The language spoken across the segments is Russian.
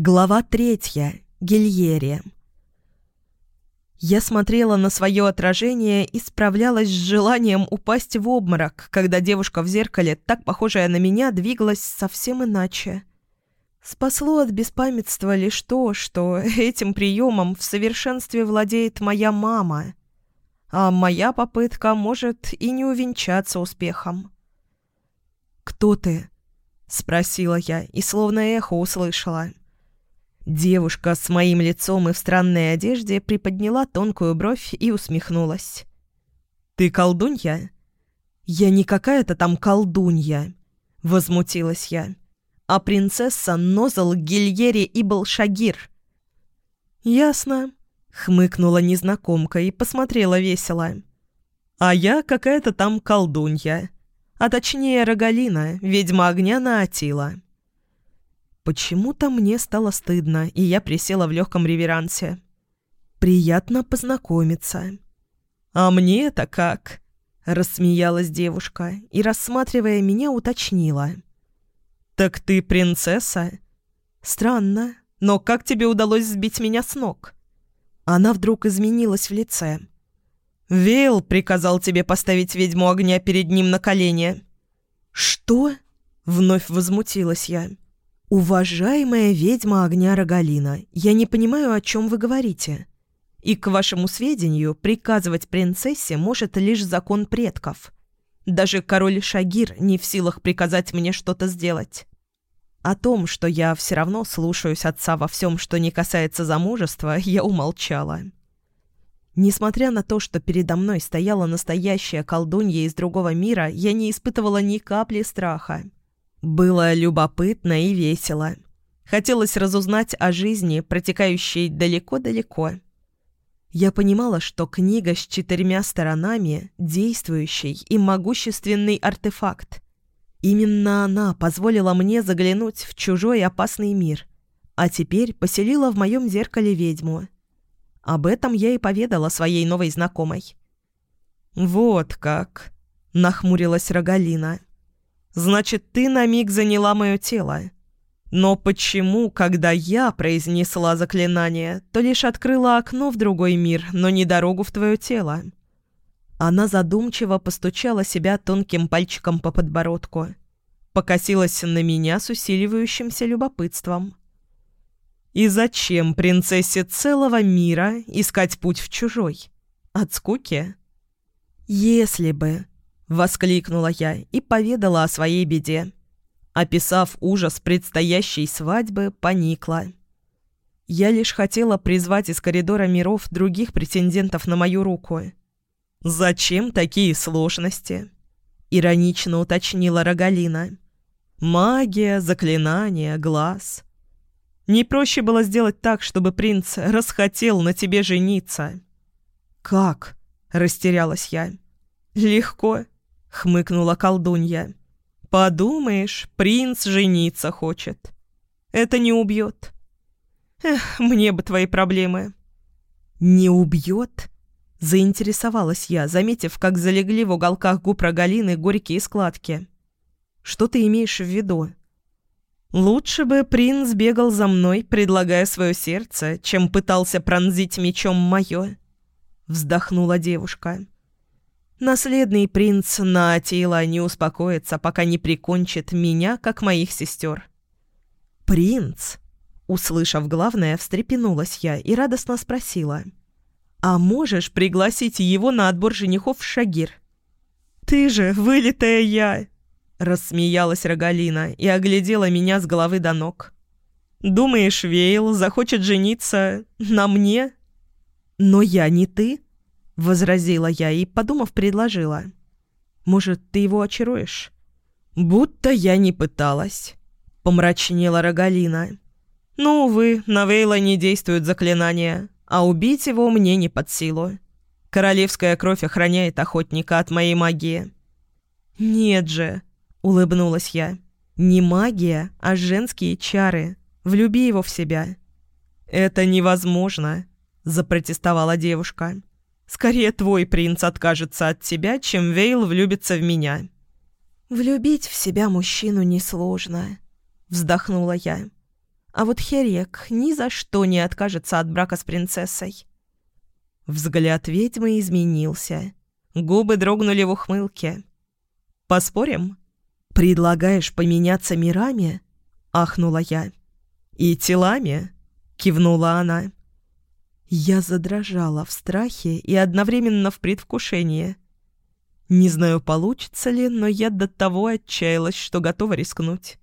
Глава третья. Гильере. Я смотрела на свое отражение и справлялась с желанием упасть в обморок, когда девушка в зеркале, так похожая на меня, двигалась совсем иначе. Спасло от беспамятства лишь то, что этим приемом в совершенстве владеет моя мама. А моя попытка может и не увенчаться успехом. «Кто ты?» — спросила я и словно эхо услышала — Девушка с моим лицом и в странной одежде приподняла тонкую бровь и усмехнулась. «Ты колдунья?» «Я не какая-то там колдунья», — возмутилась я. «А принцесса Нозал Гильери Ибл Шагир». «Ясно», — хмыкнула незнакомка и посмотрела весело. «А я какая-то там колдунья. А точнее, Рогалина, ведьма огня на Атила». Почему-то мне стало стыдно, и я присела в легком реверансе. «Приятно познакомиться». «А мне-то как?» – рассмеялась девушка и, рассматривая меня, уточнила. «Так ты принцесса?» «Странно, но как тебе удалось сбить меня с ног?» Она вдруг изменилась в лице. «Вейл приказал тебе поставить ведьму огня перед ним на колени». «Что?» — вновь возмутилась я. «Я...» «Уважаемая ведьма огня Рогалина, я не понимаю, о чем вы говорите. И, к вашему сведению, приказывать принцессе может лишь закон предков. Даже король Шагир не в силах приказать мне что-то сделать. О том, что я все равно слушаюсь отца во всем, что не касается замужества, я умолчала». Несмотря на то, что передо мной стояла настоящая колдунья из другого мира, я не испытывала ни капли страха. Было любопытно и весело. Хотелось разузнать о жизни, протекающей далеко-далеко. Я понимала, что книга с четырьмя сторонами – действующий и могущественный артефакт. Именно она позволила мне заглянуть в чужой опасный мир, а теперь поселила в моем зеркале ведьму. Об этом я и поведала своей новой знакомой. «Вот как!» – нахмурилась Рогалина. Значит, ты на миг заняла мое тело. Но почему, когда я произнесла заклинание, то лишь открыла окно в другой мир, но не дорогу в твое тело?» Она задумчиво постучала себя тонким пальчиком по подбородку. Покосилась на меня с усиливающимся любопытством. «И зачем принцессе целого мира искать путь в чужой? От скуки?» «Если бы», — воскликнула я и поведала о своей беде. Описав ужас предстоящей свадьбы, поникла. Я лишь хотела призвать из коридора миров других претендентов на мою руку. «Зачем такие сложности?» — иронично уточнила Рогалина. «Магия, заклинание, глаз. Не проще было сделать так, чтобы принц расхотел на тебе жениться». «Как?» — растерялась я. «Легко. — хмыкнула колдунья. «Подумаешь, принц жениться хочет. Это не убьет». «Эх, мне бы твои проблемы». «Не убьет?» — заинтересовалась я, заметив, как залегли в уголках губ Рогалины горькие складки. «Что ты имеешь в виду?» «Лучше бы принц бегал за мной, предлагая свое сердце, чем пытался пронзить мечом мое», — вздохнула девушка. «Девушка». Наследный принц Наатила не успокоится, пока не прикончит меня, как моих сестер. «Принц?» Услышав главное, встрепенулась я и радостно спросила. «А можешь пригласить его на отбор женихов в Шагир?» «Ты же, вылитая я!» Рассмеялась Рогалина и оглядела меня с головы до ног. «Думаешь, Вейл захочет жениться на мне?» «Но я не ты», Возразила я и, подумав, предложила. «Может, ты его очаруешь?» «Будто я не пыталась», — помрачнела Рогалина. «Ну, увы, на Вейла не действуют заклинания, а убить его мне не под силу. Королевская кровь охраняет охотника от моей магии». «Нет же», — улыбнулась я. «Не магия, а женские чары. Влюби его в себя». «Это невозможно», — запротестовала девушка. Скорее твой принц откажется от тебя, чем Вейл влюбится в меня». «Влюбить в себя мужчину несложно», — вздохнула я. «А вот Херек ни за что не откажется от брака с принцессой». Взгляд ведьмы изменился. Губы дрогнули в ухмылке. «Поспорим?» «Предлагаешь поменяться мирами?» — ахнула я. «И телами?» — кивнула она. Я задрожала в страхе и одновременно в предвкушении. Не знаю, получится ли, но я до того отчаялась, что готова рискнуть.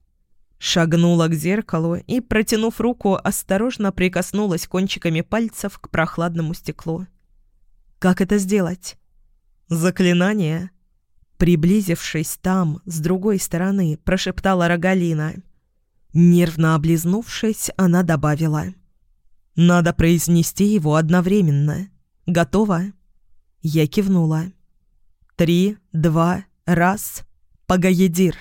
Шагнула к зеркалу и, протянув руку, осторожно прикоснулась кончиками пальцев к прохладному стеклу. «Как это сделать?» «Заклинание?» Приблизившись там, с другой стороны, прошептала Рогалина. Нервно облизнувшись, она добавила надо произнести его одновременно. Готово?» Я кивнула. «Три, два, раз. Погаедир.